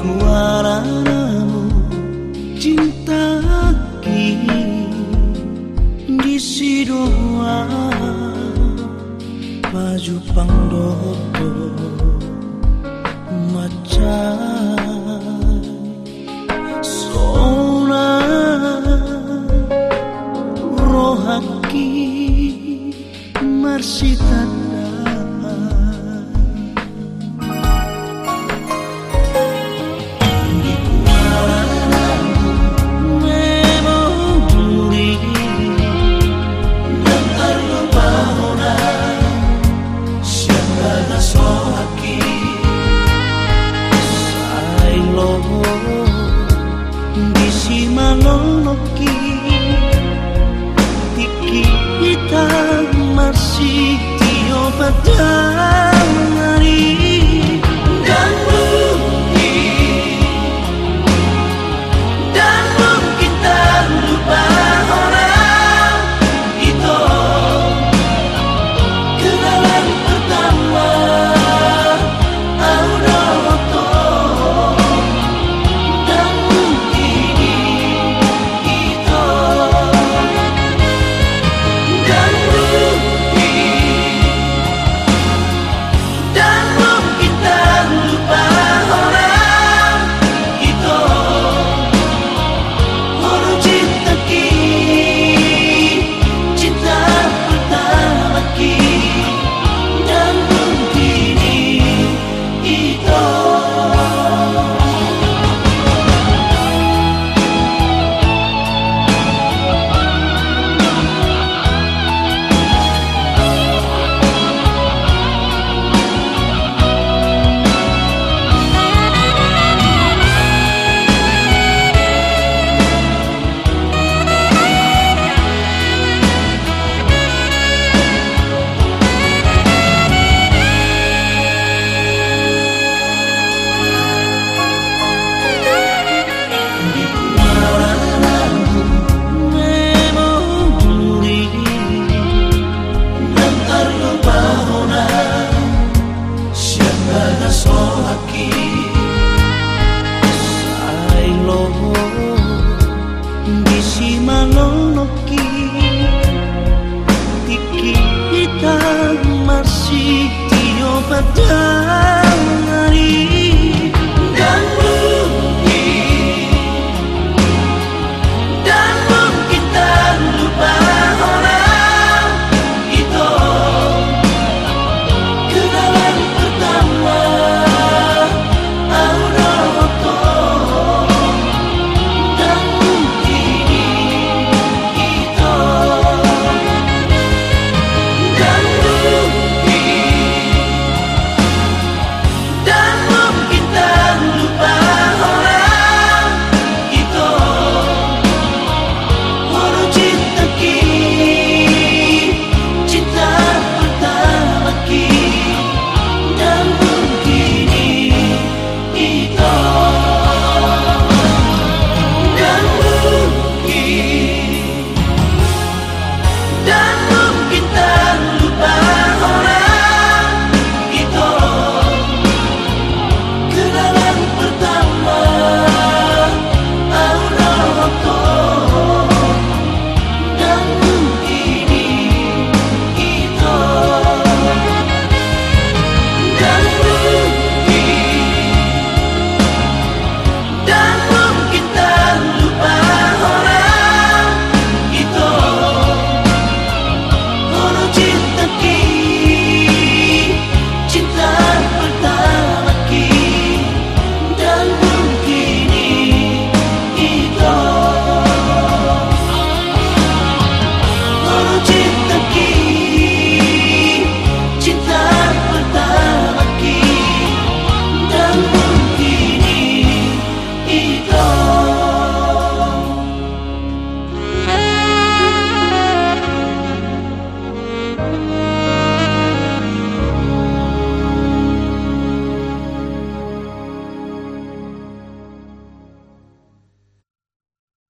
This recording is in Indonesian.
kuaramu cinta ki di sidoa baju pangdoto menenoki Tiki kita masih tiada